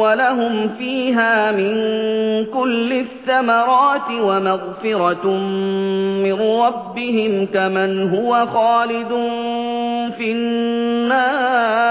وَلَهُمْ فِيهَا مِن كُلِّ الثَّمَرَاتِ وَمَغْفِرَةٌ مِّن رَّبِّهِمْ كَمَنْ هُوَ خَالِدٌ فِي النَّارِ.